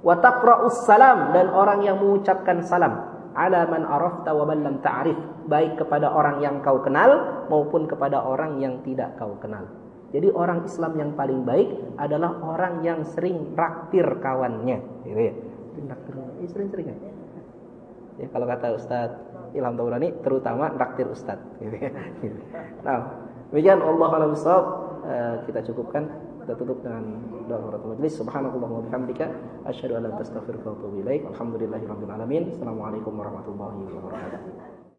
Watakra'us salam dan orang yang mengucapkan salam ala man arafta wa man lam ta'rif baik kepada orang yang kau kenal maupun kepada orang yang tidak kau kenal jadi orang Islam yang paling baik adalah orang yang sering raktir kawannya gitu ya sering-sering ya? ya kalau kata Ustaz Ilham Taurani terutama raktir Ustaz gitu ya nah demikian Allah alam uh, kita cukupkan kita tutup dengan doa kafaratul majlis. Subhanallahi wa bihamdika asyhadu an la ilaha illa anta astaghfiruka wa atubu ilaik. Alhamdulillahirabbil alamin. Assalamualaikum warahmatullahi wabarakatuh.